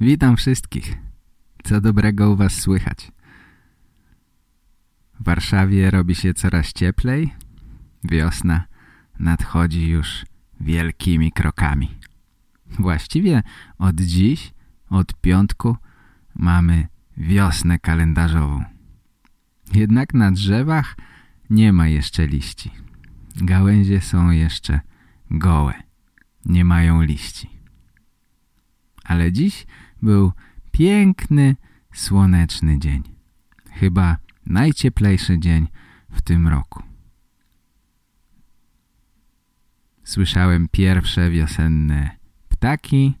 Witam wszystkich. Co dobrego u Was słychać? W Warszawie robi się coraz cieplej. Wiosna nadchodzi już wielkimi krokami. Właściwie od dziś, od piątku, mamy wiosnę kalendarzową. Jednak na drzewach nie ma jeszcze liści. Gałęzie są jeszcze gołe. Nie mają liści. Ale dziś był piękny, słoneczny dzień. Chyba najcieplejszy dzień w tym roku. Słyszałem pierwsze wiosenne ptaki.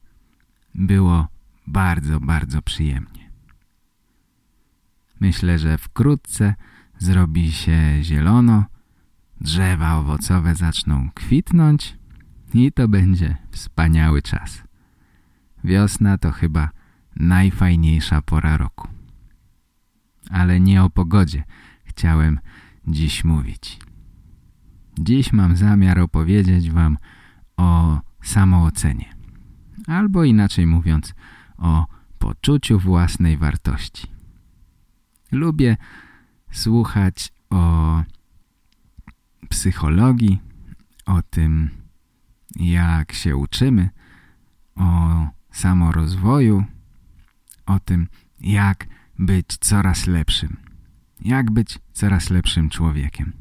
Było bardzo, bardzo przyjemnie. Myślę, że wkrótce zrobi się zielono, drzewa owocowe zaczną kwitnąć i to będzie wspaniały czas. Wiosna to chyba najfajniejsza pora roku. Ale nie o pogodzie chciałem dziś mówić. Dziś mam zamiar opowiedzieć wam o samoocenie. Albo inaczej mówiąc, o poczuciu własnej wartości. Lubię słuchać o psychologii, o tym, jak się uczymy, o samorozwoju, o tym, jak być coraz lepszym. Jak być coraz lepszym człowiekiem.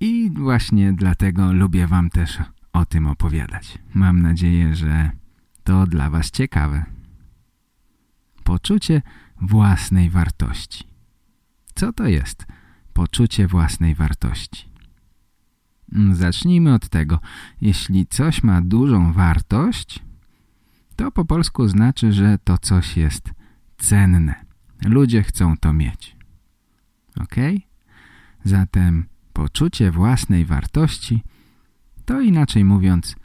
I właśnie dlatego lubię wam też o tym opowiadać. Mam nadzieję, że to dla was ciekawe. Poczucie własnej wartości. Co to jest poczucie własnej wartości? Mm, zacznijmy od tego. Jeśli coś ma dużą wartość, to po polsku znaczy, że to coś jest cenne. Ludzie chcą to mieć. Ok? Zatem poczucie własnej wartości to inaczej mówiąc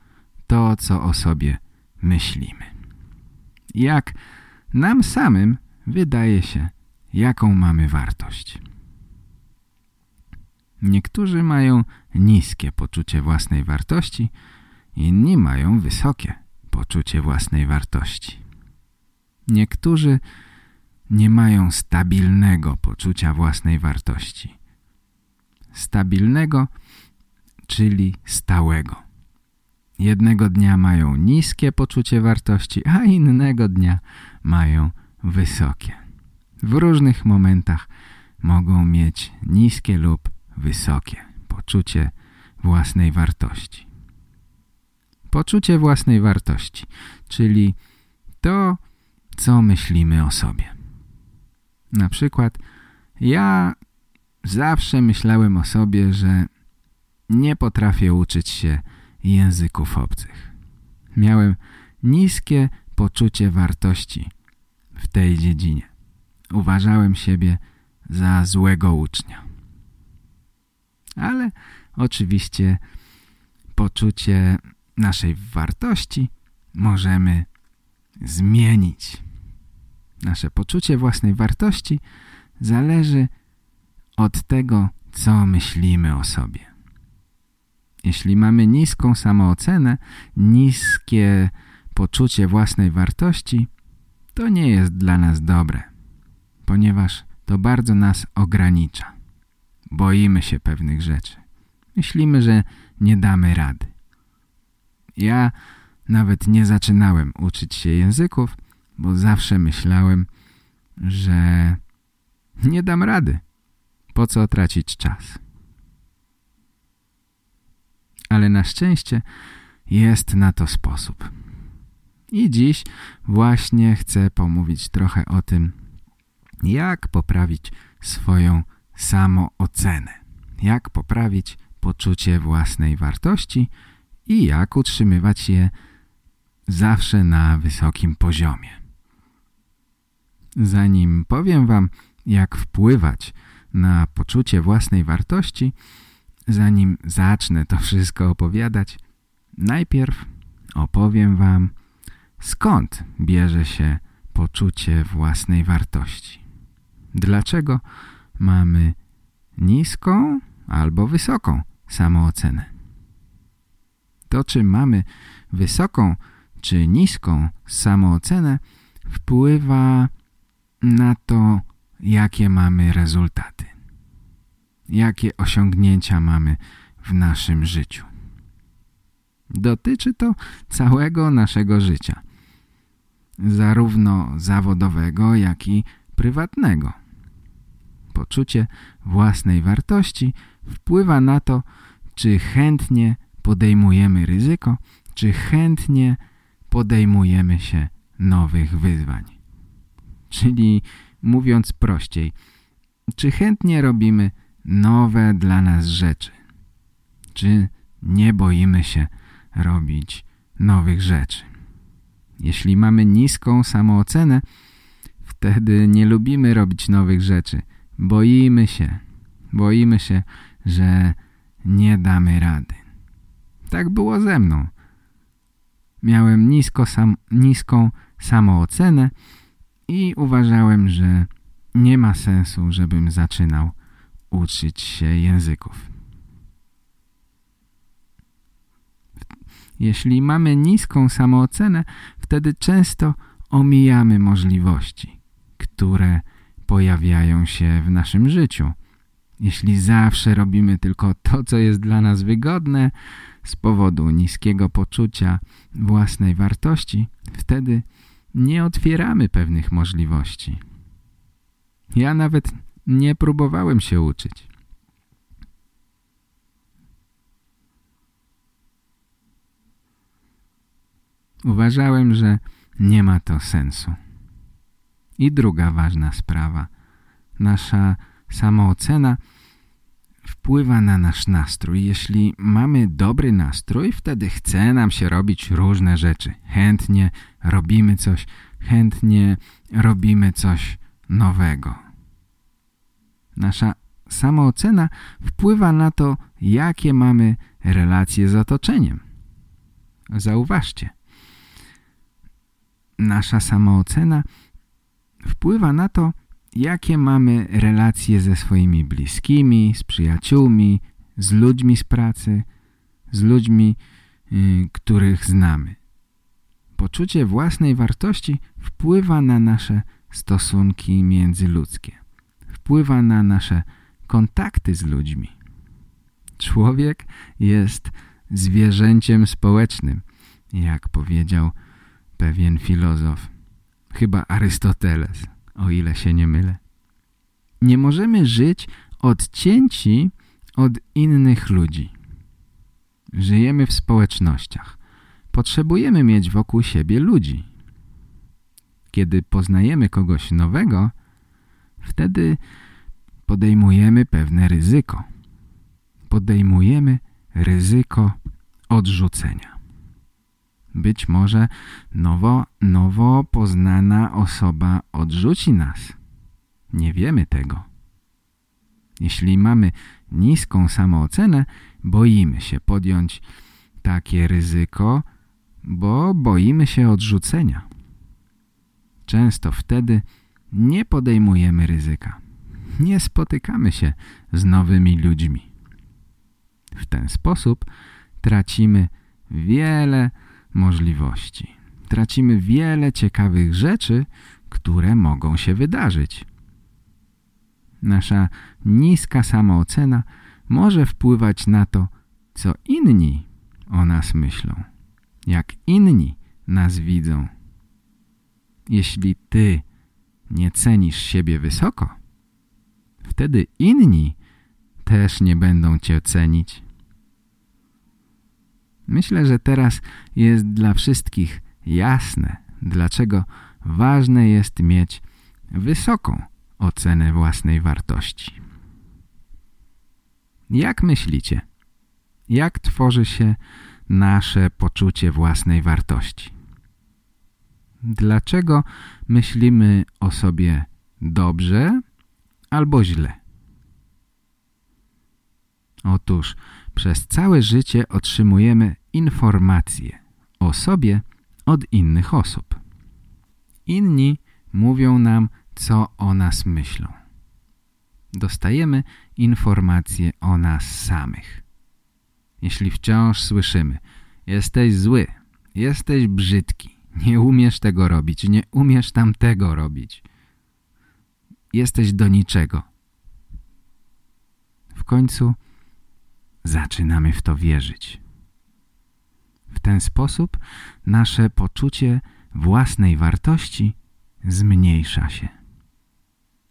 to, co o sobie myślimy. Jak nam samym wydaje się, jaką mamy wartość. Niektórzy mają niskie poczucie własnej wartości, inni mają wysokie poczucie własnej wartości. Niektórzy nie mają stabilnego poczucia własnej wartości. Stabilnego, czyli stałego. Jednego dnia mają niskie poczucie wartości, a innego dnia mają wysokie. W różnych momentach mogą mieć niskie lub wysokie poczucie własnej wartości. Poczucie własnej wartości, czyli to, co myślimy o sobie. Na przykład ja zawsze myślałem o sobie, że nie potrafię uczyć się języków obcych. Miałem niskie poczucie wartości w tej dziedzinie. Uważałem siebie za złego ucznia. Ale oczywiście poczucie naszej wartości możemy zmienić. Nasze poczucie własnej wartości zależy od tego, co myślimy o sobie. Jeśli mamy niską samoocenę, niskie poczucie własnej wartości, to nie jest dla nas dobre, ponieważ to bardzo nas ogranicza. Boimy się pewnych rzeczy. Myślimy, że nie damy rady. Ja nawet nie zaczynałem uczyć się języków, bo zawsze myślałem, że nie dam rady. Po co tracić czas? Ale na szczęście jest na to sposób. I dziś właśnie chcę pomówić trochę o tym, jak poprawić swoją samoocenę. Jak poprawić poczucie własnej wartości i jak utrzymywać je zawsze na wysokim poziomie. Zanim powiem wam, jak wpływać na poczucie własnej wartości, zanim zacznę to wszystko opowiadać, najpierw opowiem wam, skąd bierze się poczucie własnej wartości. Dlaczego mamy niską albo wysoką samoocenę? To, czy mamy wysoką czy niską samoocenę, wpływa na to, jakie mamy rezultaty. Jakie osiągnięcia mamy w naszym życiu. Dotyczy to całego naszego życia. Zarówno zawodowego, jak i prywatnego. Poczucie własnej wartości wpływa na to, czy chętnie podejmujemy ryzyko, czy chętnie podejmujemy się nowych wyzwań. Czyli mówiąc prościej, czy chętnie robimy nowe dla nas rzeczy? Czy nie boimy się robić nowych rzeczy? Jeśli mamy niską samoocenę, wtedy nie lubimy robić nowych rzeczy. Boimy się. Boimy się, że nie damy rady. Tak było ze mną. Miałem nisko sam, niską samoocenę i uważałem, że nie ma sensu, żebym zaczynał uczyć się języków. Jeśli mamy niską samoocenę, wtedy często omijamy możliwości, które pojawiają się w naszym życiu. Jeśli zawsze robimy tylko to, co jest dla nas wygodne, z powodu niskiego poczucia własnej wartości, wtedy nie otwieramy pewnych możliwości. Ja nawet nie próbowałem się uczyć. Uważałem, że nie ma to sensu. I druga ważna sprawa. Nasza samoocena wpływa na nasz nastrój. Jeśli mamy dobry nastrój, wtedy chce nam się robić różne rzeczy. Chętnie robimy coś, chętnie robimy coś nowego. Nasza samoocena wpływa na to, jakie mamy relacje z otoczeniem. Zauważcie. Nasza samoocena wpływa na to, jakie mamy relacje ze swoimi bliskimi, z przyjaciółmi, z ludźmi z pracy, z ludźmi, yy, których znamy. Poczucie własnej wartości wpływa na nasze stosunki międzyludzkie. Wpływa na nasze kontakty z ludźmi. Człowiek jest zwierzęciem społecznym, jak powiedział pewien filozof, chyba Arystoteles o ile się nie mylę. Nie możemy żyć odcięci od innych ludzi. Żyjemy w społecznościach. Potrzebujemy mieć wokół siebie ludzi. Kiedy poznajemy kogoś nowego, wtedy podejmujemy pewne ryzyko. Podejmujemy ryzyko odrzucenia. Być może nowo, nowo poznana osoba odrzuci nas. Nie wiemy tego. Jeśli mamy niską samoocenę, boimy się podjąć takie ryzyko, bo boimy się odrzucenia. Często wtedy nie podejmujemy ryzyka. Nie spotykamy się z nowymi ludźmi. W ten sposób tracimy wiele możliwości. Tracimy wiele ciekawych rzeczy, które mogą się wydarzyć. Nasza niska samoocena może wpływać na to, co inni o nas myślą, jak inni nas widzą. Jeśli ty nie cenisz siebie wysoko, wtedy inni też nie będą cię cenić. Myślę, że teraz jest dla wszystkich jasne, dlaczego ważne jest mieć wysoką ocenę własnej wartości. Jak myślicie? Jak tworzy się nasze poczucie własnej wartości? Dlaczego myślimy o sobie dobrze albo źle? Otóż przez całe życie otrzymujemy informacje o sobie od innych osób. Inni mówią nam, co o nas myślą. Dostajemy informacje o nas samych. Jeśli wciąż słyszymy jesteś zły, jesteś brzydki, nie umiesz tego robić, nie umiesz tamtego robić, jesteś do niczego. W końcu zaczynamy w to wierzyć. W ten sposób nasze poczucie własnej wartości zmniejsza się.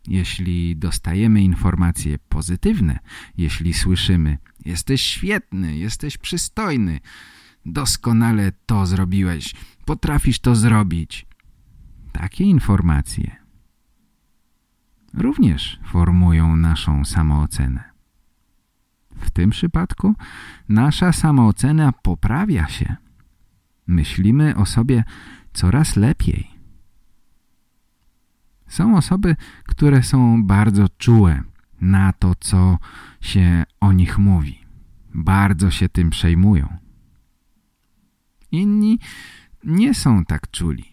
Jeśli dostajemy informacje pozytywne, jeśli słyszymy jesteś świetny, jesteś przystojny, doskonale to zrobiłeś, potrafisz to zrobić. Takie informacje również formują naszą samoocenę. W tym przypadku nasza samoocena poprawia się. Myślimy o sobie coraz lepiej. Są osoby, które są bardzo czułe na to, co się o nich mówi. Bardzo się tym przejmują. Inni nie są tak czuli.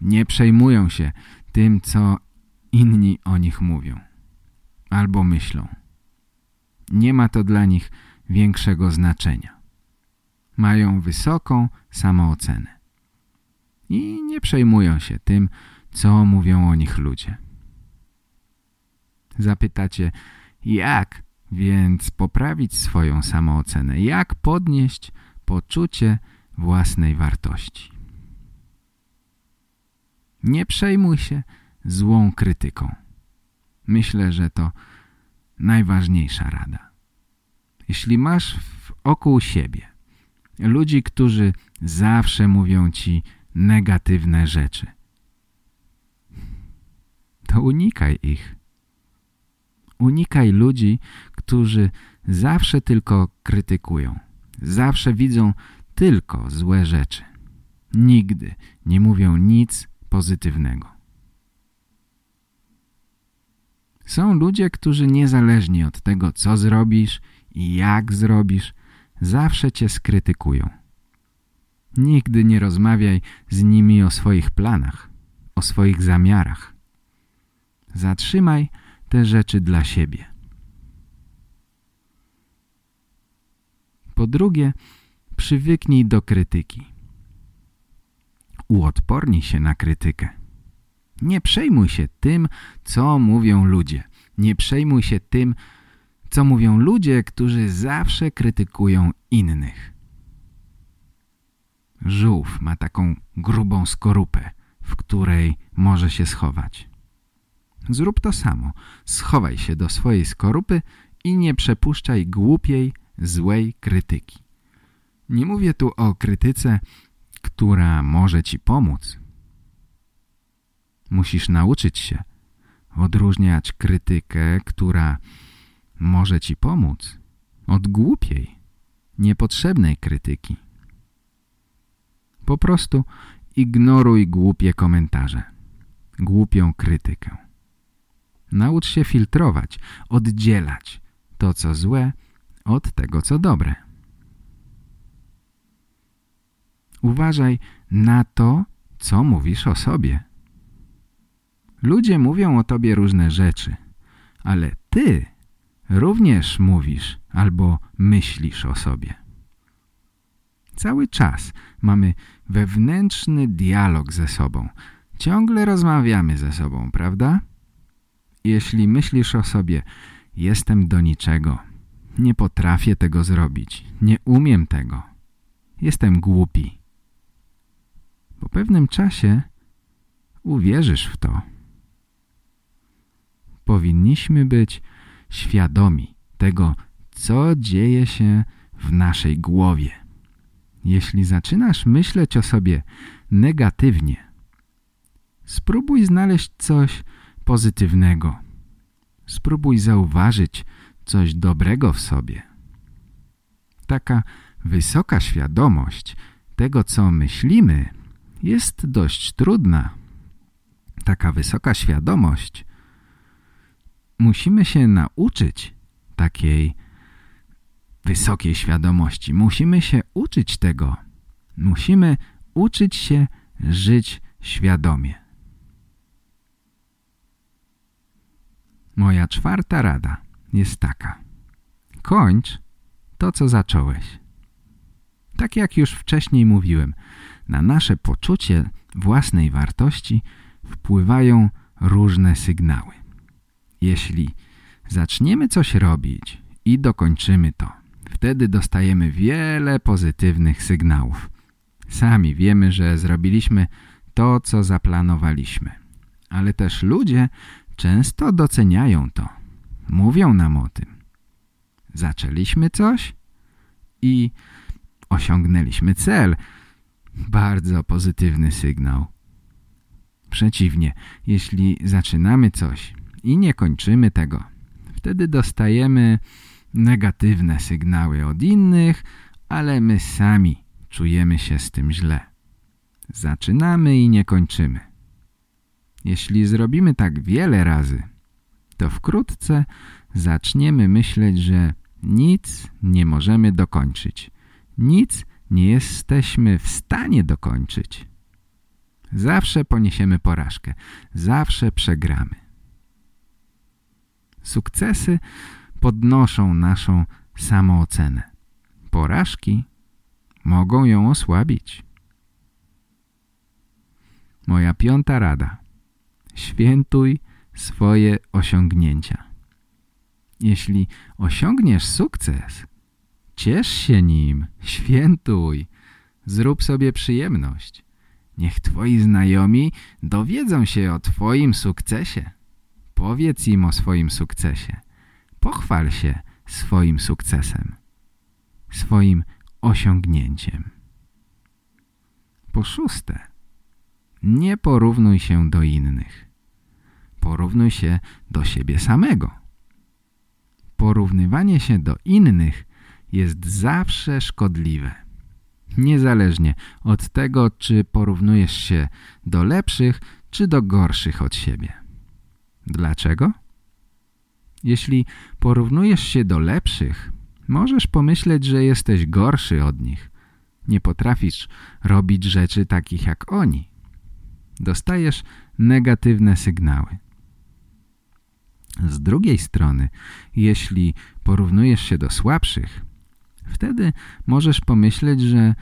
Nie przejmują się tym, co inni o nich mówią albo myślą. Nie ma to dla nich większego znaczenia. Mają wysoką samoocenę i nie przejmują się tym, co mówią o nich ludzie. Zapytacie, jak więc poprawić swoją samoocenę? Jak podnieść poczucie własnej wartości? Nie przejmuj się złą krytyką. Myślę, że to najważniejsza rada. Jeśli masz wokół siebie ludzi, którzy zawsze mówią ci negatywne rzeczy, to unikaj ich. Unikaj ludzi, którzy zawsze tylko krytykują. Zawsze widzą tylko złe rzeczy. Nigdy nie mówią nic pozytywnego. Są ludzie, którzy niezależnie od tego, co zrobisz i jak zrobisz, zawsze cię skrytykują. Nigdy nie rozmawiaj z nimi o swoich planach, o swoich zamiarach. Zatrzymaj te rzeczy dla siebie. Po drugie, przywyknij do krytyki. Uodpornij się na krytykę. Nie przejmuj się tym, co mówią ludzie. Nie przejmuj się tym, co mówią ludzie, którzy zawsze krytykują innych. Żółw ma taką grubą skorupę, w której może się schować. Zrób to samo. Schowaj się do swojej skorupy i nie przepuszczaj głupiej, złej krytyki. Nie mówię tu o krytyce, która może ci pomóc. Musisz nauczyć się odróżniać krytykę, która może ci pomóc, od głupiej, niepotrzebnej krytyki. Po prostu ignoruj głupie komentarze, głupią krytykę. Naucz się filtrować, oddzielać to, co złe, od tego, co dobre. Uważaj na to, co mówisz o sobie. Ludzie mówią o tobie różne rzeczy, ale ty również mówisz albo myślisz o sobie. Cały czas mamy wewnętrzny dialog ze sobą. Ciągle rozmawiamy ze sobą, prawda? Jeśli myślisz o sobie, jestem do niczego, nie potrafię tego zrobić, nie umiem tego, jestem głupi. Po pewnym czasie uwierzysz w to. Powinniśmy być świadomi tego, co dzieje się w naszej głowie. Jeśli zaczynasz myśleć o sobie negatywnie, spróbuj znaleźć coś pozytywnego. Spróbuj zauważyć coś dobrego w sobie. Taka wysoka świadomość tego, co myślimy, jest dość trudna. Taka wysoka świadomość. Musimy się nauczyć takiej wysokiej świadomości. Musimy się uczyć tego. Musimy uczyć się żyć świadomie. Moja czwarta rada jest taka. Kończ to, co zacząłeś. Tak jak już wcześniej mówiłem, na nasze poczucie własnej wartości wpływają różne sygnały. Jeśli zaczniemy coś robić i dokończymy to, wtedy dostajemy wiele pozytywnych sygnałów. Sami wiemy, że zrobiliśmy to, co zaplanowaliśmy. Ale też ludzie często doceniają to. Mówią nam o tym. Zaczęliśmy coś i osiągnęliśmy cel. Bardzo pozytywny sygnał. Przeciwnie, jeśli zaczynamy coś i nie kończymy tego, wtedy dostajemy negatywne sygnały od innych, ale my sami czujemy się z tym źle. Zaczynamy i nie kończymy. Jeśli zrobimy tak wiele razy, to wkrótce zaczniemy myśleć, że nic nie możemy dokończyć. Nic nie jesteśmy w stanie dokończyć. Zawsze poniesiemy porażkę. Zawsze przegramy. Sukcesy podnoszą naszą samoocenę. Porażki mogą ją osłabić. Moja piąta rada. Świętuj swoje osiągnięcia. Jeśli osiągniesz sukces, ciesz się nim, świętuj, zrób sobie przyjemność. Niech twoi znajomi dowiedzą się o twoim sukcesie. Powiedz im o swoim sukcesie. Pochwal się swoim sukcesem, swoim osiągnięciem. Po szóste, nie porównuj się do innych. Porównuj się do siebie samego. Porównywanie się do innych jest zawsze szkodliwe. Niezależnie od tego, czy porównujesz się do lepszych, czy do gorszych od siebie. Dlaczego? Jeśli porównujesz się do lepszych, możesz pomyśleć, że jesteś gorszy od nich. Nie potrafisz robić rzeczy takich jak oni. Dostajesz negatywne sygnały. Z drugiej strony, jeśli porównujesz się do słabszych, wtedy możesz pomyśleć, że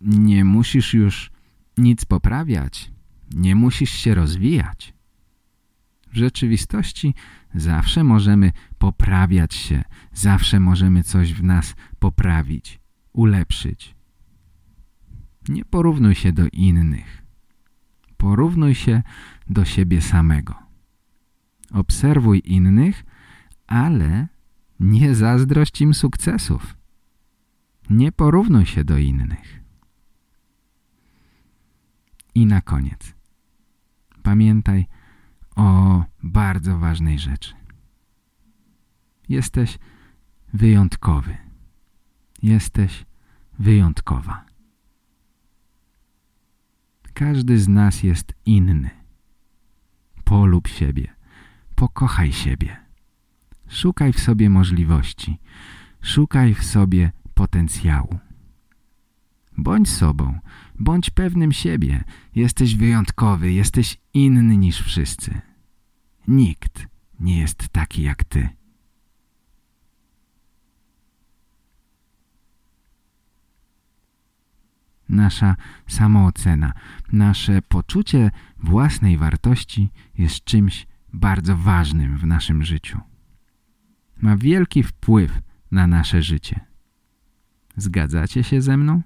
nie musisz już nic poprawiać, nie musisz się rozwijać. W rzeczywistości zawsze możemy poprawiać się, zawsze możemy coś w nas poprawić, ulepszyć. Nie porównuj się do innych. Porównuj się do siebie samego. Obserwuj innych, ale nie zazdrość im sukcesów. Nie porównuj się do innych. I na koniec. Pamiętaj o bardzo ważnej rzeczy. Jesteś wyjątkowy. Jesteś wyjątkowa. Każdy z nas jest inny. Polub siebie. Pokochaj siebie. Szukaj w sobie możliwości. Szukaj w sobie potencjału. Bądź sobą. Bądź pewnym siebie. Jesteś wyjątkowy. Jesteś inny niż wszyscy. Nikt nie jest taki jak ty. Nasza samoocena, nasze poczucie własnej wartości jest czymś bardzo ważnym w naszym życiu. Ma wielki wpływ na nasze życie. Zgadzacie się ze mną?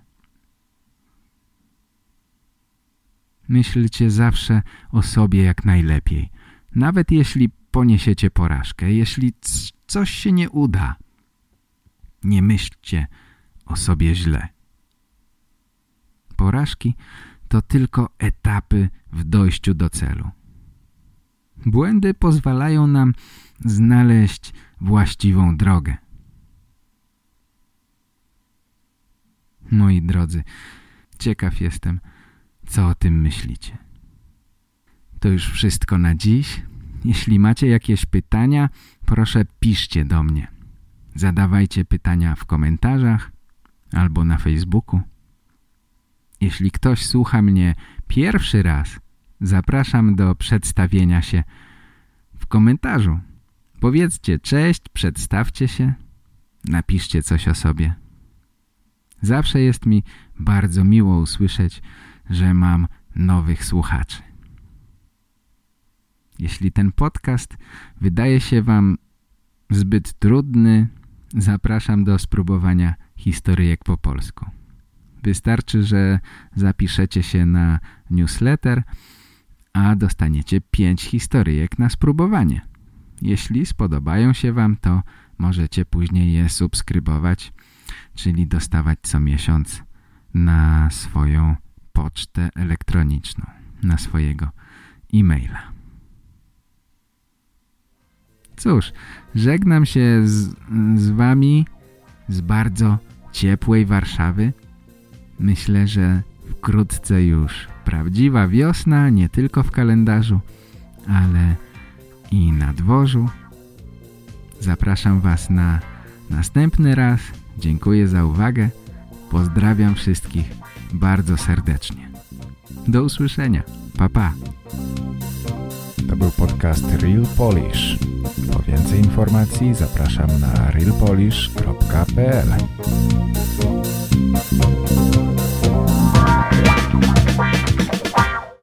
Myślcie zawsze o sobie jak najlepiej. Nawet jeśli poniesiecie porażkę, jeśli coś się nie uda, nie myślcie o sobie źle. Porażki to tylko etapy w dojściu do celu. Błędy pozwalają nam znaleźć właściwą drogę. Moi drodzy, ciekaw jestem, co o tym myślicie. To już wszystko na dziś. Jeśli macie jakieś pytania, proszę piszcie do mnie. Zadawajcie pytania w komentarzach albo na Facebooku. Jeśli ktoś słucha mnie pierwszy raz, zapraszam do przedstawienia się w komentarzu. Powiedzcie cześć, przedstawcie się, napiszcie coś o sobie. Zawsze jest mi bardzo miło usłyszeć, że mam nowych słuchaczy. Jeśli ten podcast wydaje się Wam zbyt trudny, zapraszam do spróbowania historyjek po polsku. Wystarczy, że zapiszecie się na newsletter, a dostaniecie 5 historyjek na spróbowanie. Jeśli spodobają się Wam, to możecie później je subskrybować, czyli dostawać co miesiąc na swoją pocztę elektroniczną, na swojego e-maila. Cóż, żegnam się z, z Wami z bardzo ciepłej Warszawy. Myślę, że wkrótce już prawdziwa wiosna, nie tylko w kalendarzu, ale i na dworzu. Zapraszam Was na następny raz. Dziękuję za uwagę. Pozdrawiam wszystkich bardzo serdecznie. Do usłyszenia. Pa, pa. To był podcast Real Polish. Po więcej informacji zapraszam na realpolish.pl